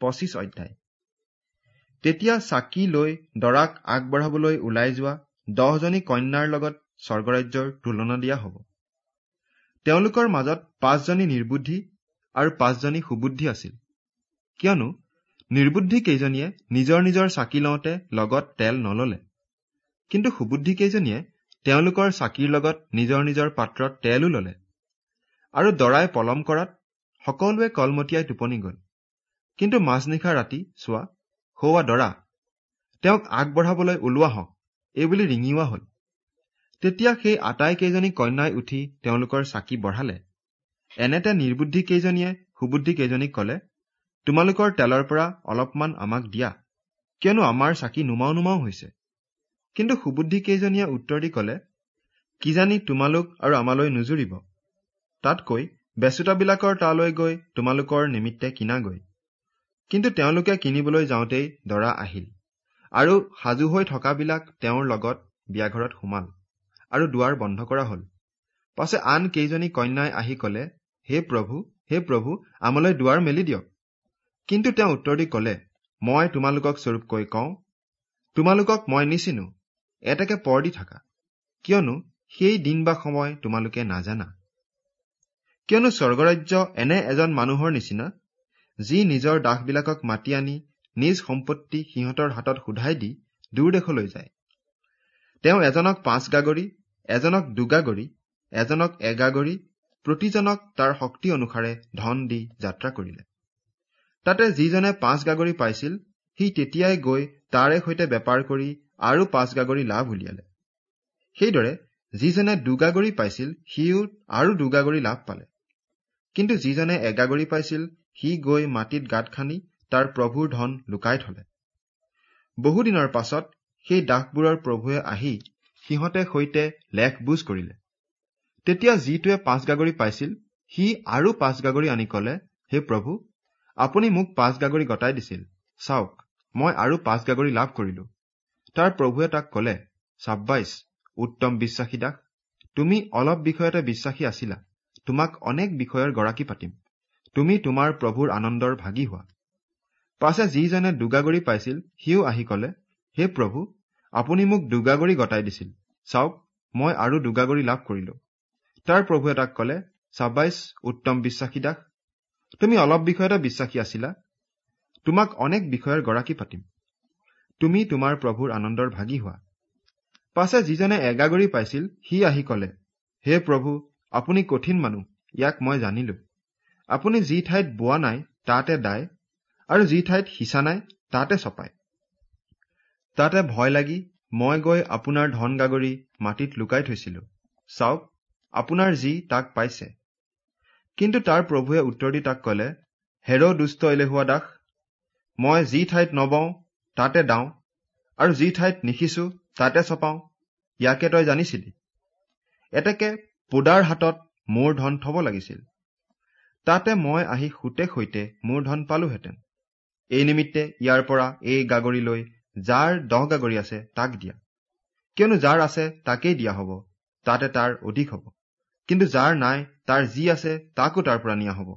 পঁচিছ অধ্যায়। তেতিয়া চাকি লৈ দৰাক আগবঢ়াবলৈ ওলাই যোৱা দহজনী কন্যাৰ লগত স্বৰ্গৰাজ্যৰ তুলনা দিয়া হব। তেওঁলোকৰ মাজত পাঁচজনী নিৰ্বুদ্ধি আৰু পাঁচজনী সুবুদ্ধি আছিল। কিয়নো নিৰ্বুদ্ধি কেইজনীয়ে নিজৰ নিজৰ চাকি লওঁতে লগত তেল নললে। কিন্তু সুবুদ্ধি কেইজনীয়ে তেওঁলোকৰ চাকিৰ লগত নিজৰ নিজৰ পাত্ৰত তেলো ললে। আৰু দৰাই পলম কৰাত সকলোৱে কলমতীয়াই টোপনি গল। কিন্তু মাজনিশা ৰাতি চোৱা সৌৱা দৰা তেওঁক আগবঢ়াবলৈ ওলোৱা হওক এইবুলি ৰিঙিওৱা হল। তেতিয়া সেই আটাইকেইজনী কন্যাই উঠি তেওঁলোকৰ চাকি বঢ়ালে। এনেতে নিৰ্বুদ্ধি কেইজনীয়ে সুবুদ্ধি কেইজনীক কলে তোমালোকৰ তেলৰ পৰা অলপমান আমাক দিয়া কিয়নো আমাৰ চাকি নুমাও নুমাও হৈছে। কিন্তু সুবুদ্ধি কেইজনীয়ে উত্তৰ দি কলে কিজানি তোমালোক আৰু আমালৈ নুজুৰিব। তাতকৈ বেচোতাবিলাকৰ তালৈ গৈ তোমালোকৰ নিমিত্তে কিনাগৈ। কিন্তু তেওঁলোকে কিনিবলৈ যাওঁতেই দৰা আহিল আৰু সাজু হৈ থকাবিলাক তেওঁৰ লগত বিয়াঘৰত সোমাল আৰু দুৱাৰ বন্ধ কৰা হল। পাছে আন কেইজনী কন্যাই আহি কলে হে প্ৰভু হে প্ৰভু আমালৈ দুৱাৰ মেলি দিয়ক। কিন্তু তেওঁ উত্তৰ দি কলে মই তোমালোকক স্বৰূপকৈ কওঁ তোমালোকক মই নিচিনো এটাকে পৰ দি থাকা। কিয়নো সেই দিন বা সময় তোমালোকে নাজানা। কিয়নো স্বৰ্গৰাজ্য এনে এজন মানুহৰ নিচিনা যি নিজৰ দাসবিলাকক মাতি আনি নিজ সম্পত্তি সিহঁতৰ হাতত সোধাই দি দূৰ দেশলৈ যায়। তেওঁ এজনক পাঁচ গাগৰি এজনক দুগাগৰি এজনক এগাগৰি প্ৰতিজনক তাৰ শক্তি অনুসাৰে ধন দি যাত্ৰা কৰিলে। তাতে যিজনে পাঁচ গাগৰি পাইছিল সি তেতিয়াই গৈ তাৰে সৈতে বেপাৰ কৰি আৰু পাঁচ গাগৰি লাভ উলিয়ালে। সেইদৰে যিজনে দুগাগৰি পাইছিল সিও আৰু দুগাগৰি লাভ পালে। কিন্তু যিজনে এগাগৰি পাইছিল সি গৈ মাটিত গাঁত খান্দি তাৰ প্ৰভুৰ ধন লুকাই থলে। বহুদিনৰ পাছত সেই দাসবোৰৰ প্ৰভুৱে আহি সিহঁতে সৈতে লেখ বুজ কৰিলে। তেতিয়া যিটোৱে পাঁচ গাগৰি পাইছিল সি আৰু পাঁচ গাগৰি আনি কলে হে প্ৰভু আপুনি মোক পাঁচ গাগৰি গতাই দিছিল। চাওক মই আৰু পাঁচ গাগৰি লাভ কৰিলো। তাৰ প্ৰভুৱে তাক কলে চাব্বাইছ উত্তম বিশ্বাসী দাস তুমি অলপ বিষয়তে বিশ্বাসী আছিলা। তোমাক অনেক বিষয়ৰ গৰাকী পাতিম। তুমি তোমাৰ প্ৰভুৰ আনন্দৰ ভাগি হোৱা। পাছে যিজনে দুগাগৰি পাইছিল সিও আহি কলে হে প্ৰভু আপুনি মোক দুগাগৰি গতাই দিছিল। চাওক মই আৰু দুগাগৰি লাভ কৰিলো। তাৰ প্ৰভুৱে তাক কলে চাব্বাইছ উত্তম বিশ্বাসী দাস তুমি অলপ বিষয়তে বিশ্বাসী আছিলা। তোমাক অনেক বিষয়ৰ গৰাকী পাতিম। তুমি তোমাৰ প্ৰভুৰ আনন্দৰ ভাগি হোৱা। পাছে যিজনে এগাগৰি পাইছিল সি আহি কলে হে প্ৰভু আপুনি কঠিন মানুহ ইয়াক মই জানিলো। আপুনি যি ঠাইত বোৱা নাই তাতে দায় আৰু যি ঠাইত সিঁচা নাই তাতে চপায় তাতে ভয় লাগি মই গৈ আপোনাৰ ধন গাগৰি মাটিত লুকাই থৈছিলো। চাওক আপোনাৰ যি তাক পাইছে। কিন্তু তাৰ প্ৰভুৱে উত্তৰ দি তাক কলে হেৰ দুষ্ট এলেহুৱা দাস মই যি ঠাইত নবওঁ তাতে দাওঁ আৰু যি ঠাইত নিশিছো তাতে চপাওঁ ইয়াকে তই জানিছিলি? এতেকে পোদাৰ হাতত মোৰ ধন থব লাগিছিল। তাতে মই আহি সোঁতে সৈতে মোৰ ধন পালোহেঁতেন। এই নিমিত্তে ইয়াৰ পৰা এই গাগৰি লৈ যাৰ দহ গাগৰি আছে তাক দিয়া। কিয়নো যাৰ আছে তাকেই দিয়া হব তাতে তাৰ অধিক হব। কিন্তু যাৰ নাই তাৰ যি আছে তাকো তাৰ পৰা নিয়া হব।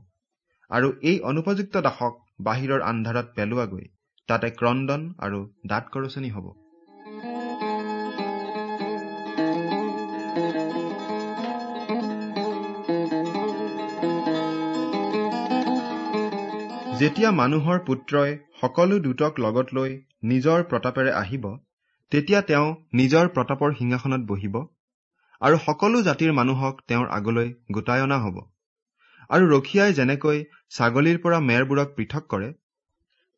আৰু এই অনুপযুক্ত দাসক বাহিৰৰ আন্ধাৰত পেলোৱাগৈ তাতে ক্ৰদন আৰু দাঁত কৰচনি হব। যেতিয়া মানুহৰ পুত্ৰই সকলো দূতক লগত লৈ নিজৰ প্ৰতাপেৰে আহিব তেতিয়া তেওঁ নিজৰ প্ৰতাপৰ সিংহাসনত বহিব আৰু সকলো জাতিৰ মানুহক তেওঁৰ আগলৈ গোটাই অনা হব আৰু ৰখীয়াই যেনেকৈ ছাগলীৰ পৰা মেৰবোৰক পৃথক কৰে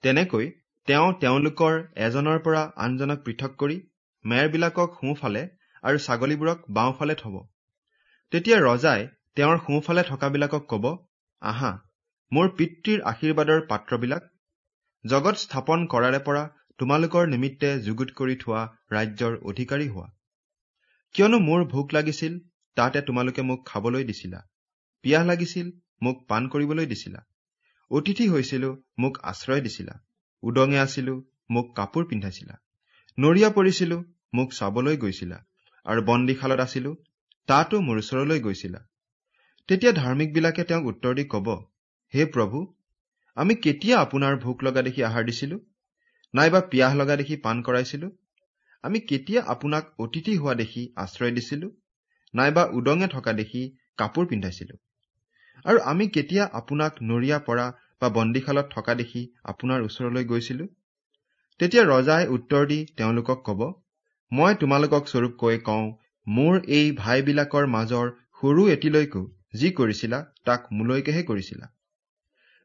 তেনেকৈ তেওঁ তেওঁলোকৰ এজনৰ পৰা আনজনক পৃথক কৰি মেৰবিলাকক সোঁফালে আৰু ছাগলীবোৰক বাওঁফালে থব। তেতিয়া ৰজাই তেওঁৰ সোঁফালে থকাবিলাকক কব আহা মোৰ পিতৃৰ আশীৰ্বাদৰ পাত্ৰবিলাক জগত স্থাপন কৰাৰে পৰা তোমালোকৰ নিমিত্তে যুগুত কৰি থোৱা ৰাজ্যৰ অধিকাৰী হোৱা। কিয়নো মোৰ ভোক লাগিছিল তাতে তোমালোকে মোক খাবলৈ দিছিলা। পিয়াহ লাগিছিল মোক পাণ কৰিবলৈ দিছিলা। অতিথি হৈছিলো মোক আশ্ৰয় দিছিলা। উদঙে আছিলো মোক কাপোৰ পিন্ধাইছিলা। নৰিয়া পৰিছিলো মোক চাবলৈ গৈছিলা। আৰু বন্দীশালত আছিলো তাতো মোৰ ওচৰলৈ গৈছিলা। তেতিয়া ধাৰ্মিকবিলাকে তেওঁক উত্তৰ দি কব হে প্ৰভু আমি কেতিয়া আপোনাৰ ভোক লগা দেখি আহাৰ দিছিলো? নাইবা পিয়াহ লগা দেখি পাণ কৰাইছিলো? আমি কেতিয়া আপোনাক অতিথি হোৱা দেখি আশ্ৰয় দিছিলো? নাইবা উদঙে থকা দেখি কাপোৰ পিন্ধাইছিলো? আৰু আমি কেতিয়া আপোনাক নৰিয়া পৰা বা বন্দীশালত থকা দেখি আপোনাৰ ওচৰলৈ গৈছিলো? তেতিয়া ৰজাই উত্তৰ দি তেওঁলোকক কব মই তোমালোকক স্বৰূপ কৈ কওঁ মোৰ এই ভাইবিলাকৰ মাজৰ সৰু এটিলৈকো যি কৰিছিলা তাক মোলৈকেহে কৰিছিলা।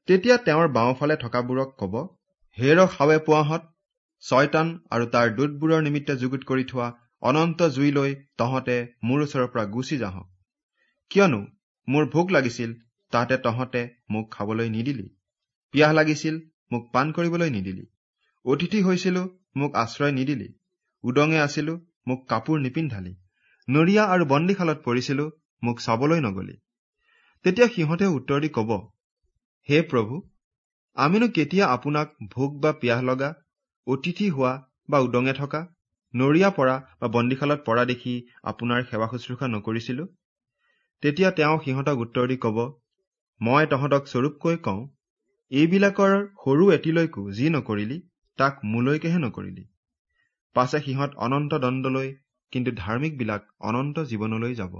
তেতিয়া তেওঁৰ বাওঁফালে থকাবোৰক কব হেৰ খাৱে পোৱাহঁত ছয়তান আৰু তাৰ দূতবোৰৰ নিমিত্তে যুগুত কৰি থোৱা অনন্ত জুইলৈ তহঁতে মোৰ ওচৰৰ পৰা গুচি যাওঁ কিয়নো মোৰ ভোক লাগিছিল তাতে তহঁতে মোক খাবলৈ নিদিলি। পিয়াহ লাগিছিল মোক পাণ কৰিবলৈ নিদিলি। অতিথি হৈছিলো মোক আশ্ৰয় নিদিলি। উদঙে আছিলো মোক কাপোৰ নিপিন্ধালি। নৰিয়া আৰু বন্দীশালত পৰিছিলো মোক চাবলৈ নগলি। তেতিয়া সিহঁতে উত্তৰ দি কব হে প্ৰভু আমিনো কেতিয়া আপোনাক ভোক বা পিয়াহ লগা অতিথি হোৱা বা উদঙে থকা নৰিয়া পৰা বা বন্দীশালত পৰা দেখি আপোনাৰ সেৱা শুশ্ৰূষা নকৰিছিলো? তেতিয়া তেওঁ সিহঁতক উত্তৰ দি কব মই তহঁতক স্বৰূপকৈ কওঁ এইবিলাকৰ সৰু এটিলৈকো যি নকৰিলি তাক মোলৈকেহে নকৰিলি। পাছে সিহঁত অনন্ত দণ্ডলৈ কিন্তু ধাৰ্মিকবিলাক অনন্ত জীৱনলৈ যাব।